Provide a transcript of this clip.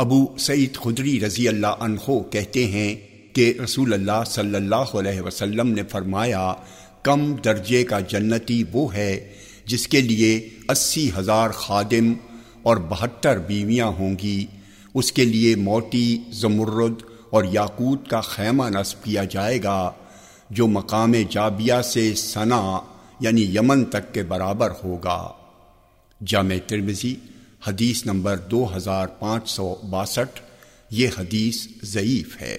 ابو سعید خدری رضی اللہ عنہ کہتے ہیں کہ رسول اللہ صلی اللہ علیہ وسلم نے فرمایا، کم درجے کا جنتی وہ ہے جس کے لیے اسی ہزار خادم اور بہتر بیویاں ہوں گی۔ اس کے لیے موٹی زمرد اور یاقوت کا خیمہ نصب کیا جائے گا، جو مقام جابیہ سے ثنا یعنی یمن تک کے برابر ہوگا۔ جامع ترمزی حدیث نمبر دو ہزار پانچ سو باسٹھ یہ حدیث ضعیف ہے۔